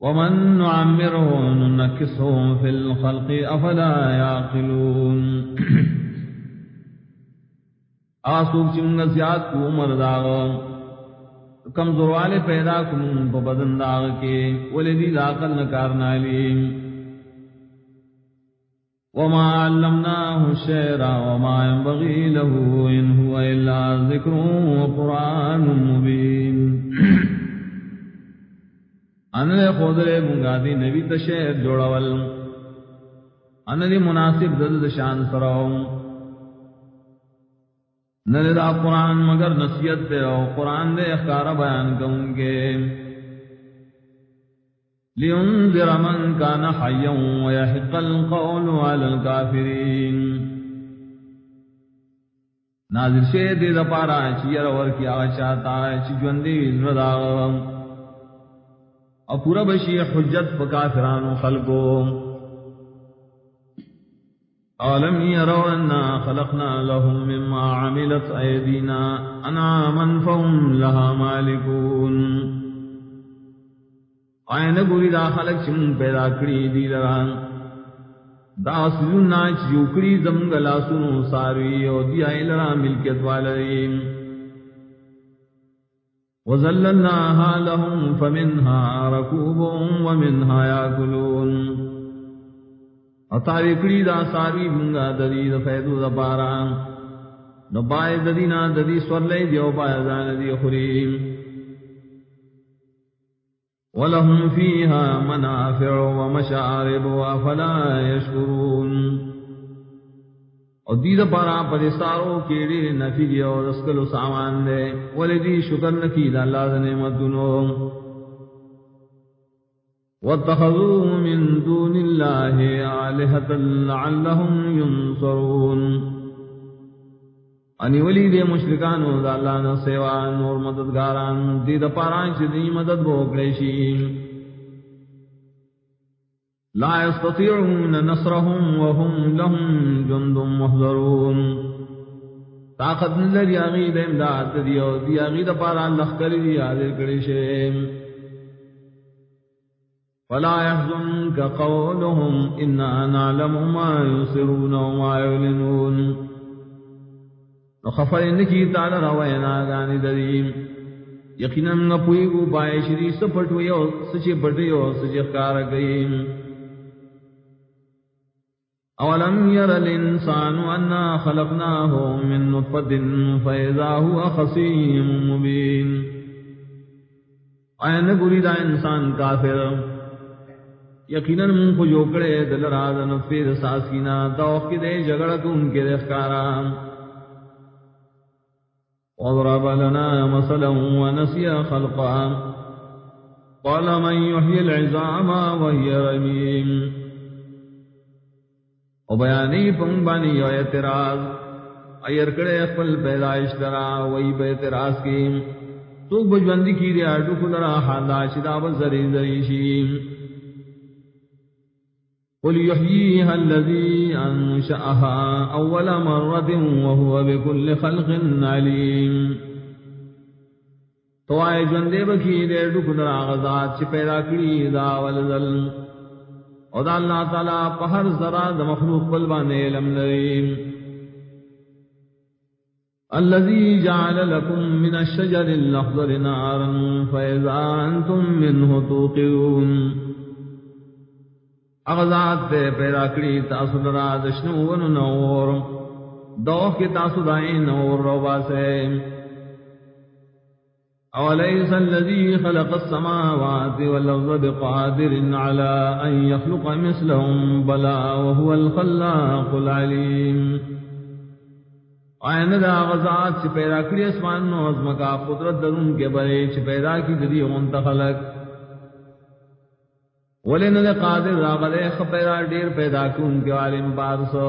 ومن نعمره ننكسه في الخلق أفلا يعقلون آسوک چنگ زیاد کو عمر داغ، کمزور والے پیدا کن پا بدن داغ کے ولدی داقل نکار نالیم وما علمناه الشعر وما ينبغي له إن هو إلا ذكر وقرآن مبين ان دے خود منگا دی نبی تشہر جوڑول ان دے مناسب دد شان سرو نہ دا قرآن مگر نصیحت دے او قرآن دے اخکار بیان کروں گے۔ لینذر من کان حیا ویحق القول علی الکافرین نازل شے دے دا پارا چیر ور کیا چاہتا ہے چی جوندی زرداغم اور پورا بشی حجت پکا فران خلقو. عالم يروا أنا خلقنا لهم مما عملت أيدينا أنعاما فهم لها مالكون. آئین گوری دا خلق چمون پیدا کری دی لران. دا سلونا چیوکری زمگلا سنو ساروی او دی آئی لران ملکت والرین وزللناها لهم فمنها ركوبهم ومنها ياكلون اتاری کڑی دا ساری منگا ددی دا فیدو دا پارا۔ نو پائے ددی نا دیو پائے دان دی خریم ولهم فيها منافع ومشارب وفلا يشكرون اور دید پارا پر سارو کیڑی نفی دی اور اسکلو سامان دے۔ ولی دی شکر نکی دا اللہ دا نعمتنو واتخذوا من دون اللہ آلہتا لعلہم ینصرون۔ انی ولی دے مشرکانو دا اللہ نا اور مددگاران۔ دید پارا چی دی مدد بوکڑیشیم لا يستطيعون نصرهم وهم لهم جند محضرون. طاقت نلر یاغی دا امداد دیو دی یاغی دا پارا لخکر دی آدھر کری شیم فلا يحزنك قولهم إنا نعلم ما يسرون وما يعلنون. نخفر انکی تعالی روینا گانی دریم. یقینا نپوئی گو پائے شری سپٹوئیو سچے پٹیو سچے خکار گئیم. اولم ير الانسان انا خلقناه من نطفه فاذا هو خصيم مبين. این گری دا انسان کافر؟ یقینا من کو جوکڑے دل راز نفیر ساسینا دوخ کی دے جگڑ کن کے دخکارا وضرب لنا مثلا ونسي خلقا. قال من يحيي العظام وهي رميم. او بیانی پنگ بانی یو اعتراض. ایر کڑے اخفل پیدائش درا وی بے اعتراض کی تو بجوندی کی ریا ڈوکو درا، حالا شدا بزری زری شیم. قل يحييها الذي أنشأها أول مرة وهو بكل خلق عليم تو آئے جوندے بکی ریا دے ڈکن راغذات چھ پیدا کری دا والذل او دا اللہ تعالی پہر ذرا دا مخلوق بلوانے علم لریم۔ الذي جعل لكم من الشجر الأخضر نارا فإذا أنتم منه توقعون اغزات دے پیدا کری تاسو درا دشنو ونو نور۔ دوخ کی تاسو دائیں نور روبا سے أوليس الذي خلق السماوات والأرض بقادر على أن يخلق مثلهم بلا وهو الخلاق العليم آئین دا غزات چھ پیدا کری اسمان نو عظمکا قدرت درون کے برے چھ پیدا کی دری غنت خلق ولن دا قادر راغلے خپیدا دیر پیدا کن کے عالم بارسو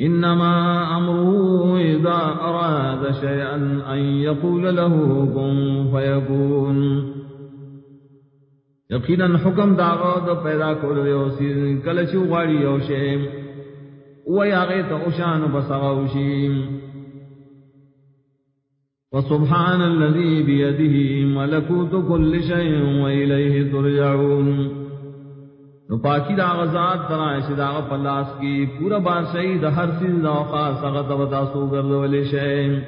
انما امره اذا اراد شيئا ان يقول له كن فيكون. یقینا حکم داغو دا پیدا کول دیو سی کلچ غاڑی او شیم و یا غیت اوشان بسغو شیم وسبحان الذي بيده ملكوت كل شيء وإليه ترجعون. نو پاکی دا غزاد پرائش دا پلاس کی، پورا بادشاہی دا ہر سیز دا خاص غت و تاسو گردولے شئیم